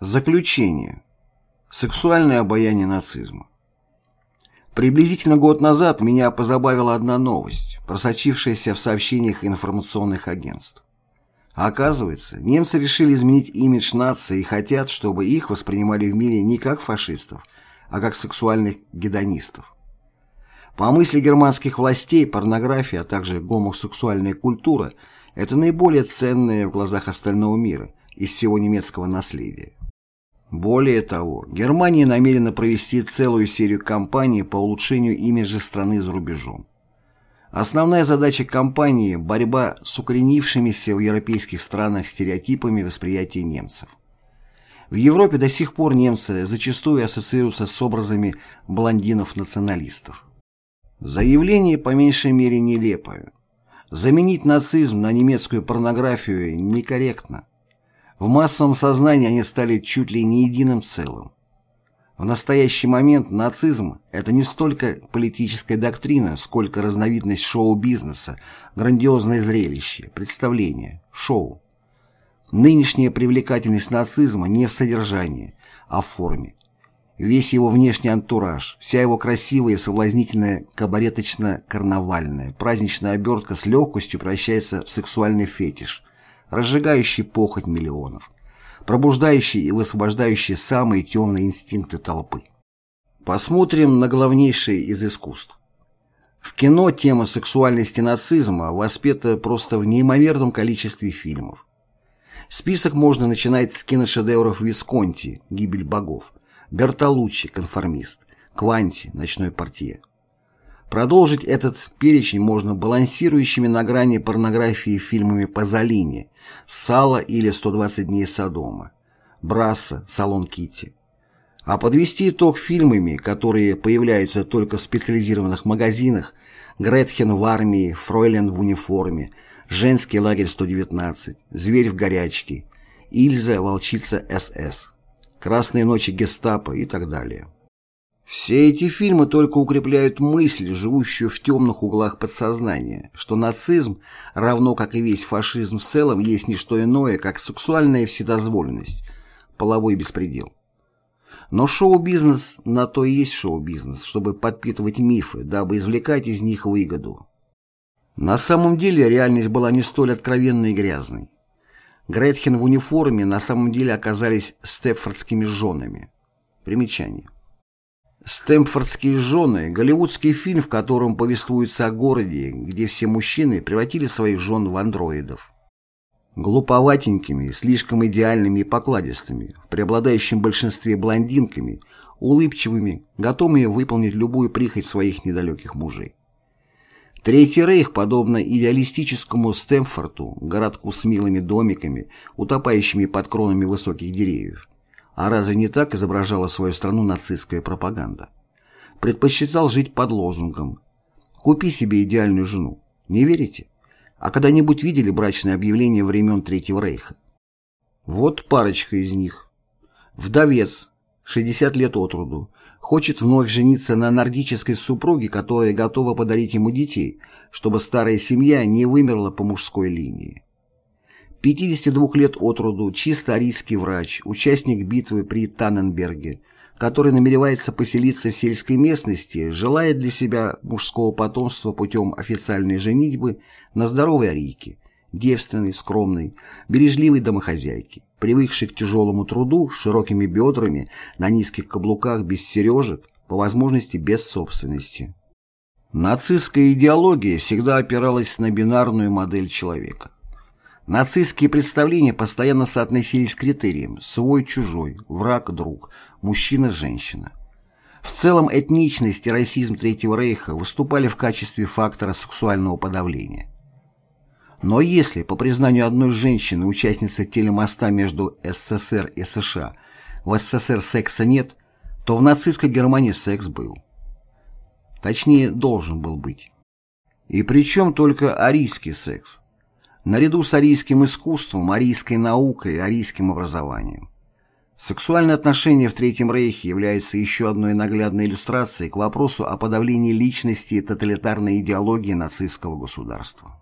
Заключение. Сексуальное обаяние нацизма. Приблизительно год назад меня позабавила одна новость, просочившаяся в сообщениях информационных агентств. Оказывается, немцы решили изменить имидж нации и хотят, чтобы их воспринимали в мире не как фашистов, а как сексуальных гедонистов. По мысли германских властей, порнография, а также гомосексуальная культура – это наиболее ценное в глазах остального мира из всего немецкого наследия. Более того, Германия намерена провести целую серию кампаний по улучшению имиджа страны за рубежом. Основная задача кампании – борьба с укоренившимися в европейских странах стереотипами восприятия немцев. В Европе до сих пор немцы зачастую ассоциируются с образами блондинов-националистов. Заявление по меньшей мере нелепое. Заменить нацизм на немецкую порнографию некорректно. В массовом сознании они стали чуть ли не единым целым. В настоящий момент нацизм – это не столько политическая доктрина, сколько разновидность шоу-бизнеса, грандиозное зрелище, представление, шоу. Нынешняя привлекательность нацизма не в содержании, а в форме. Весь его внешний антураж, вся его красивая и соблазнительная кабареточно-карнавальная праздничная обертка с легкостью превращается в сексуальный фетиш, разжигающий похоть миллионов, пробуждающий и высвобождающий самые темные инстинкты толпы. Посмотрим на главнейшее из искусств. В кино тема сексуальности нацизма воспета просто в неимоверном количестве фильмов. Список можно начинать с киношедевров Висконти «Гибель богов», Бертолуччи «Конформист», Кванти «Ночной портье». Продолжить этот перечень можно балансирующими на грани порнографии фильмами Пазолини «Сало» или «120 дней Содома», «Брасса», «Салон Китти». А подвести итог фильмами, которые появляются только в специализированных магазинах «Гретхен в армии», «Фройлен в униформе», «Женский лагерь 119», «Зверь в горячке», «Ильза, волчица СС», «Красные ночи гестапо» и так далее. Все эти фильмы только укрепляют мысль, живущую в темных углах подсознания, что нацизм, равно как и весь фашизм в целом, есть не что иное, как сексуальная вседозволенность, половой беспредел. Но шоу-бизнес на то и есть шоу-бизнес, чтобы подпитывать мифы, дабы извлекать из них выгоду. На самом деле реальность была не столь откровенной и грязной. Гретхен в униформе на самом деле оказались степфордскими женами. Примечание. «Стэмфордские жены» – голливудский фильм, в котором повествуется о городе, где все мужчины превратили своих жен в андроидов. Глуповатенькими, слишком идеальными и покладистыми, в преобладающем большинстве блондинками, улыбчивыми, готовыми выполнить любую прихоть своих недалеких мужей. Третий рейх, подобно идеалистическому Стэмфорду, городку с милыми домиками, утопающими под кронами высоких деревьев, а разве не так изображала свою страну нацистская пропаганда? Предпочитал жить под лозунгом «Купи себе идеальную жену». Не верите? А когда-нибудь видели брачное объявление времен Третьего Рейха? Вот парочка из них. Вдовец, 60 лет от роду, хочет вновь жениться на нордической супруге, которая готова подарить ему детей, чтобы старая семья не вымерла по мужской линии. 52 лет от роду, чисто арийский врач, участник битвы при Танненберге, который намеревается поселиться в сельской местности, желает для себя мужского потомства путем официальной женитьбы на здоровой арийке, девственной, скромной, бережливой домохозяйке, привыкшей к тяжелому труду, с широкими бедрами, на низких каблуках, без сережек, по возможности без собственности. Нацистская идеология всегда опиралась на бинарную модель человека. Нацистские представления постоянно соотносились к критериям «свой-чужой», «враг-друг», «мужчина-женщина». В целом этничность и расизм Третьего Рейха выступали в качестве фактора сексуального подавления. Но если, по признанию одной женщины, участницы телемоста между СССР и США, в СССР секса нет, то в нацистской Германии секс был. Точнее, должен был быть. И причем только арийский секс наряду с арийским искусством, арийской наукой, арийским образованием. Сексуальные отношения в Третьем Рейхе являются еще одной наглядной иллюстрацией к вопросу о подавлении личности тоталитарной идеологии нацистского государства.